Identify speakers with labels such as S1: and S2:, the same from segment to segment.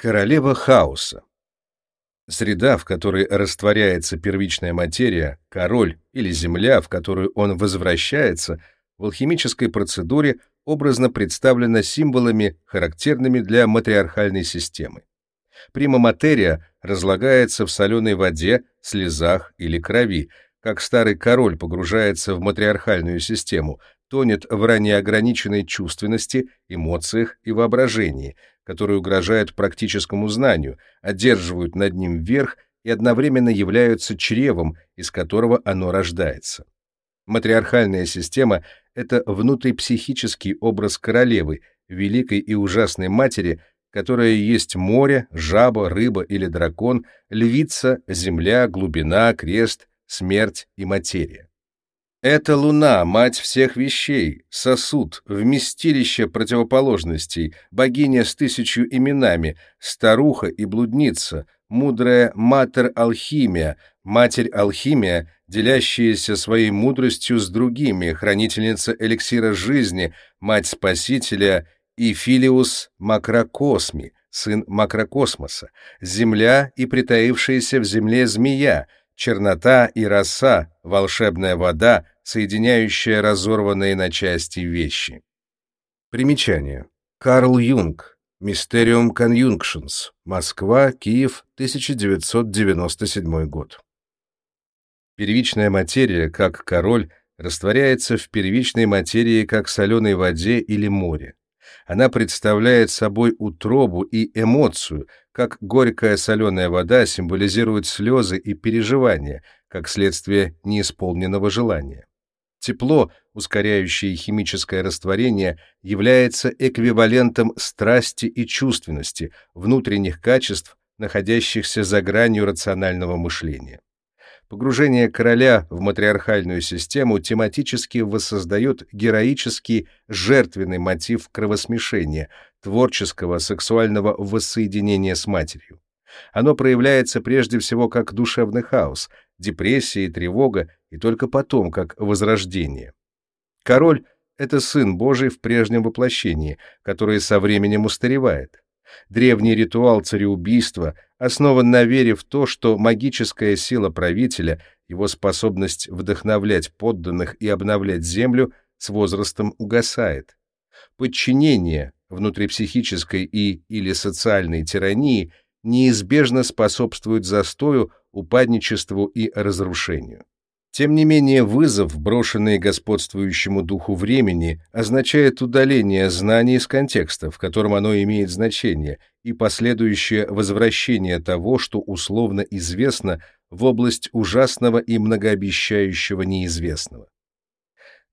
S1: Королева хаоса. Среда, в которой растворяется первичная материя, король или земля, в которую он возвращается, в алхимической процедуре образно представлена символами, характерными для матриархальной системы. Прима материя разлагается в соленой воде, слезах или крови, как старый король погружается в матриархальную систему, тонет в ранее ограниченной чувственности, эмоциях и воображении, которые угрожают практическому знанию, одерживают над ним верх и одновременно являются чревом, из которого оно рождается. Матриархальная система — это внутрипсихический образ королевы, великой и ужасной матери, которая есть море, жаба, рыба или дракон, львица, земля, глубина, крест, смерть и материя. Это луна, мать всех вещей, сосуд, вместилище противоположностей, богиня с тысячу именами, старуха и блудница, мудрая матер-алхимия, матерь-алхимия, делящаяся своей мудростью с другими, хранительница эликсира жизни, мать Спасителя и Филиус Макрокосми, сын макрокосмоса, земля и притаившаяся в земле змея, чернота и роса, волшебная вода, соединяющая разорванные на части вещи. Примечание. Карл Юнг. Mysterium Conjunctions. Москва, Киев, 1997 год. Первичная материя, как король, растворяется в первичной материи, как соленой воде или море. Она представляет собой утробу и эмоцию, как горькая соленая вода символизирует слезы и переживания, как следствие неисполненного желания. Тепло, ускоряющее химическое растворение, является эквивалентом страсти и чувственности, внутренних качеств, находящихся за гранью рационального мышления. Погружение короля в матриархальную систему тематически воссоздает героический жертвенный мотив кровосмешения, творческого сексуального воссоединения с матерью. Оно проявляется прежде всего как душевный хаос, депрессия и тревога, и только потом как возрождение. Король — это сын Божий в прежнем воплощении, который со временем устаревает. Древний ритуал цареубийства основан на вере в то, что магическая сила правителя, его способность вдохновлять подданных и обновлять землю с возрастом угасает. Подчинение, внутрипсихической и или социальной тирании неизбежно способствует застою, упадничеству и разрушению. Тем не менее, вызов, брошенный господствующему духу времени, означает удаление знаний из контекста, в котором оно имеет значение, и последующее возвращение того, что условно известно, в область ужасного и многообещающего неизвестного.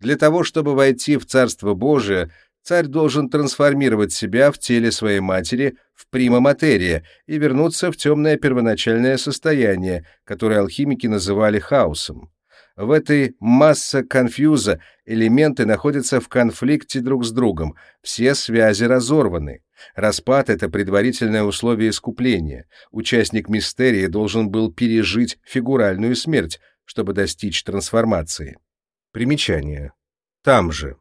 S1: Для того, чтобы войти в Царство Божие, царь должен трансформировать себя в теле своей матери в прима материя и вернуться в темное первоначальное состояние, которое алхимики называли хаосом. В этой масса конфьюза элементы находятся в конфликте друг с другом, все связи разорваны. Распад — это предварительное условие искупления. Участник мистерии должен был пережить фигуральную смерть, чтобы достичь трансформации. Примечание. Там же.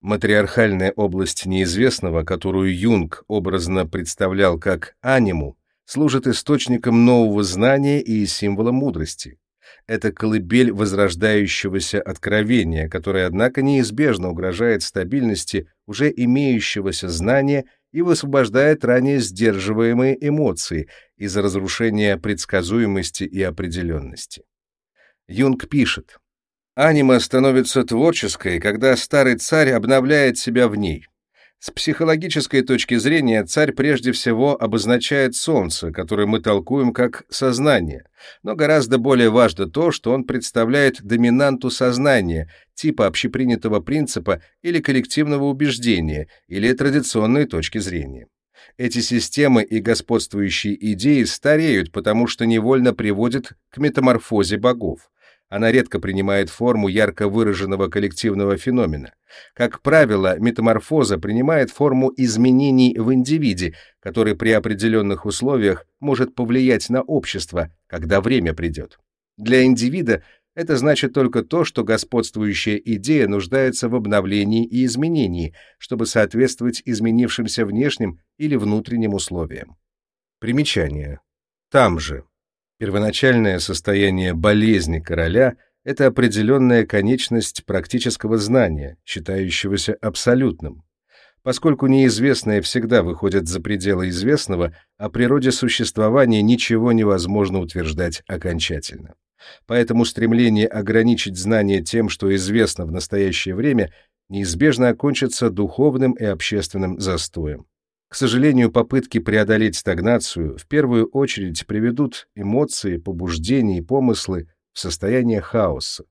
S1: Матриархальная область неизвестного, которую Юнг образно представлял как аниму, служит источником нового знания и символом мудрости. Это колыбель возрождающегося откровения, которое, однако, неизбежно угрожает стабильности уже имеющегося знания и высвобождает ранее сдерживаемые эмоции из-за разрушения предсказуемости и определенности. Юнг пишет, Анима становится творческой, когда старый царь обновляет себя в ней. С психологической точки зрения царь прежде всего обозначает солнце, которое мы толкуем как сознание, но гораздо более важно то, что он представляет доминанту сознания, типа общепринятого принципа или коллективного убеждения, или традиционной точки зрения. Эти системы и господствующие идеи стареют, потому что невольно приводят к метаморфозе богов. Она редко принимает форму ярко выраженного коллективного феномена. Как правило, метаморфоза принимает форму изменений в индивиде, который при определенных условиях может повлиять на общество, когда время придет. Для индивида это значит только то, что господствующая идея нуждается в обновлении и изменении, чтобы соответствовать изменившимся внешним или внутренним условиям. Примечание. Там же. Первоначальное состояние болезни короля — это определенная конечность практического знания, считающегося абсолютным. Поскольку неизвестное всегда выходит за пределы известного, о природе существования ничего невозможно утверждать окончательно. Поэтому стремление ограничить знание тем, что известно в настоящее время, неизбежно окончится духовным и общественным застоем. К сожалению, попытки преодолеть стагнацию в первую очередь приведут эмоции, побуждения и помыслы в состояние хаоса.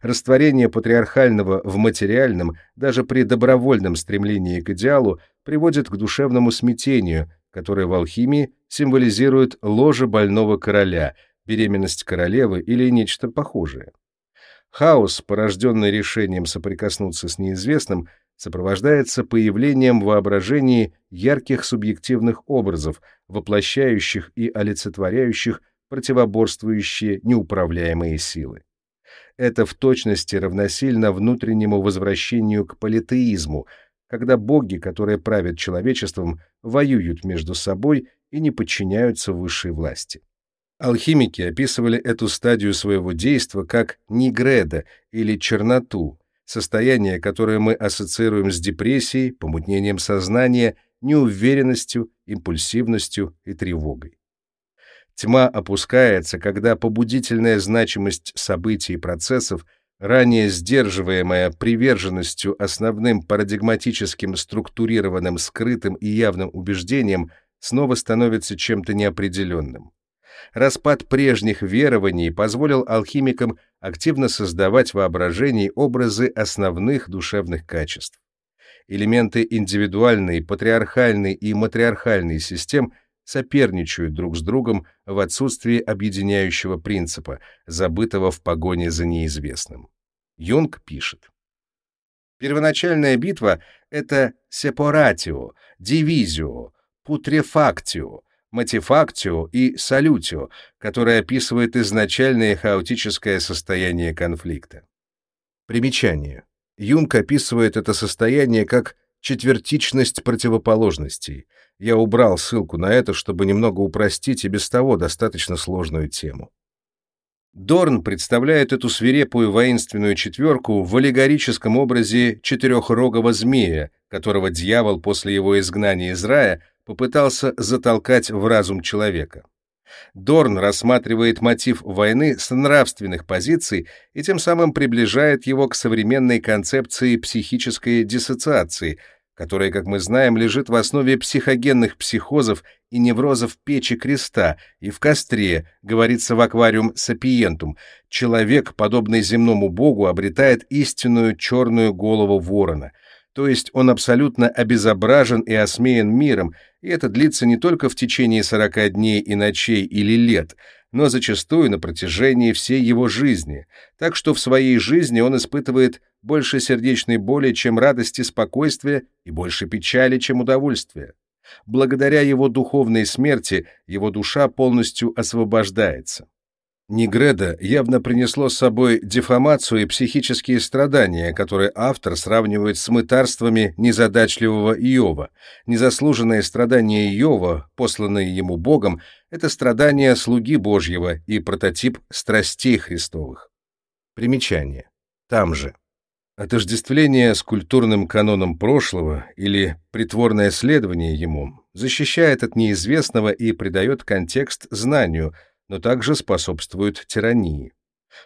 S1: Растворение патриархального в материальном, даже при добровольном стремлении к идеалу, приводит к душевному смятению, которое в алхимии символизирует ложе больного короля, беременность королевы или нечто похожее. Хаос, порожденный решением соприкоснуться с неизвестным, сопровождается появлением в воображении ярких субъективных образов, воплощающих и олицетворяющих противоборствующие неуправляемые силы. Это в точности равносильно внутреннему возвращению к политеизму, когда боги, которые правят человечеством, воюют между собой и не подчиняются высшей власти. Алхимики описывали эту стадию своего действа как нигреда или черноту, состояние, которое мы ассоциируем с депрессией, помутнением сознания, неуверенностью, импульсивностью и тревогой. Тьма опускается, когда побудительная значимость событий и процессов, ранее сдерживаемая приверженностью основным парадигматическим структурированным скрытым и явным убеждениям, снова становится чем-то неопределенным. Распад прежних верований позволил алхимикам активно создавать в воображении образы основных душевных качеств. Элементы индивидуальной, патриархальной и матриархальной систем соперничают друг с другом в отсутствии объединяющего принципа, забытого в погоне за неизвестным. Юнг пишет. Первоначальная битва — это сепаратио, дивизио, путрефактио, матифактио и салютио, которое описывает изначальное хаотическое состояние конфликта. Примечание. Юнг описывает это состояние как четвертичность противоположностей. Я убрал ссылку на это, чтобы немного упростить и без того достаточно сложную тему. Дорн представляет эту свирепую воинственную четверку в аллегорическом образе четырехрогого змея, которого дьявол после его изгнания из рая попытался затолкать в разум человека. Дорн рассматривает мотив войны с нравственных позиций и тем самым приближает его к современной концепции психической диссоциации, которая, как мы знаем, лежит в основе психогенных психозов и неврозов печи креста и в костре, говорится в аквариум сапиентум. Человек, подобный земному богу, обретает истинную черную голову ворона — то есть он абсолютно обезображен и осмеян миром, и это длится не только в течение 40 дней и ночей или лет, но зачастую на протяжении всей его жизни, так что в своей жизни он испытывает больше сердечной боли, чем радости, спокойствия, и больше печали, чем удовольствия. Благодаря его духовной смерти его душа полностью освобождается. Нигреда явно принесло с собой дефамацию и психические страдания, которые автор сравнивает с мытарствами незадачливого Иова. Незаслуженные страдания Иова, посланные ему Богом, это страдания слуги Божьего и прототип страстей Христовых. Примечание. Там же. Отождествление с культурным каноном прошлого или притворное следование ему защищает от неизвестного и придает контекст знанию – но также способствуют тирании.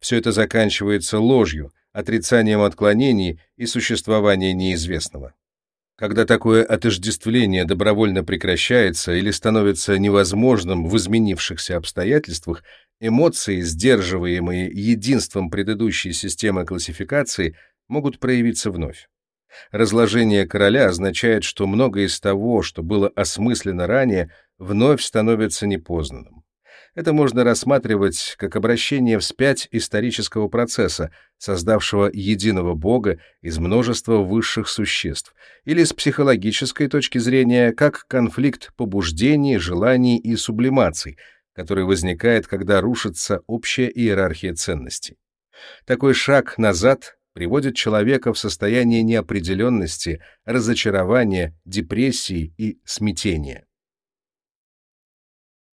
S1: Все это заканчивается ложью, отрицанием отклонений и существования неизвестного. Когда такое отождествление добровольно прекращается или становится невозможным в изменившихся обстоятельствах, эмоции, сдерживаемые единством предыдущей системы классификации, могут проявиться вновь. Разложение короля означает, что многое из того, что было осмыслено ранее, вновь становится непознанным. Это можно рассматривать как обращение вспять исторического процесса, создавшего единого Бога из множества высших существ, или с психологической точки зрения как конфликт побуждений, желаний и сублимаций, который возникает, когда рушится общая иерархия ценностей. Такой шаг назад приводит человека в состояние неопределенности, разочарования, депрессии и смятения.